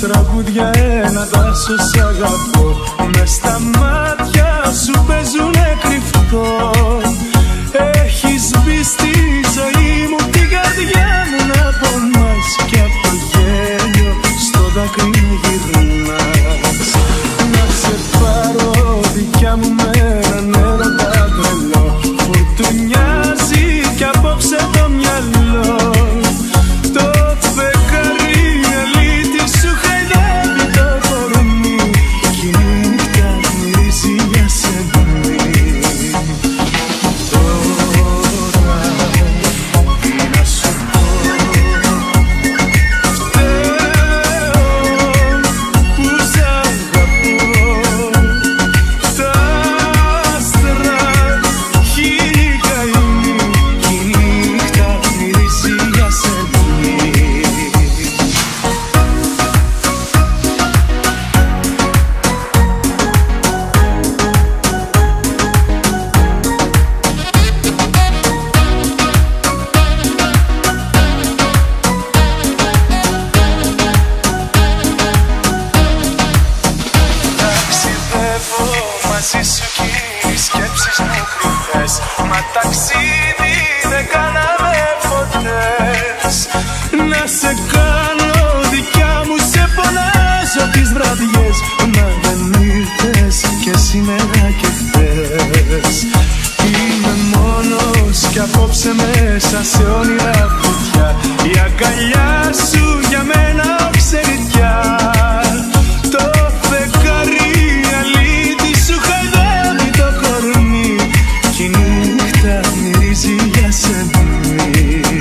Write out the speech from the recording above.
τραγούδια ένα τάσο σ' αγαπώ. Μες στα μάτια σου παίζουνε κρυφτό. θέσεις σου κι μου κρυφές. Μα ταξίδι δεν κάναμε ποτές. Να σε κάνω δικιά μου σε φωνάζω τις βραδιές. Μα δεν ήρθες και σήμερα και χθες. Είμαι μόνος κι απόψε μέσα σε όνειρα dancing with me.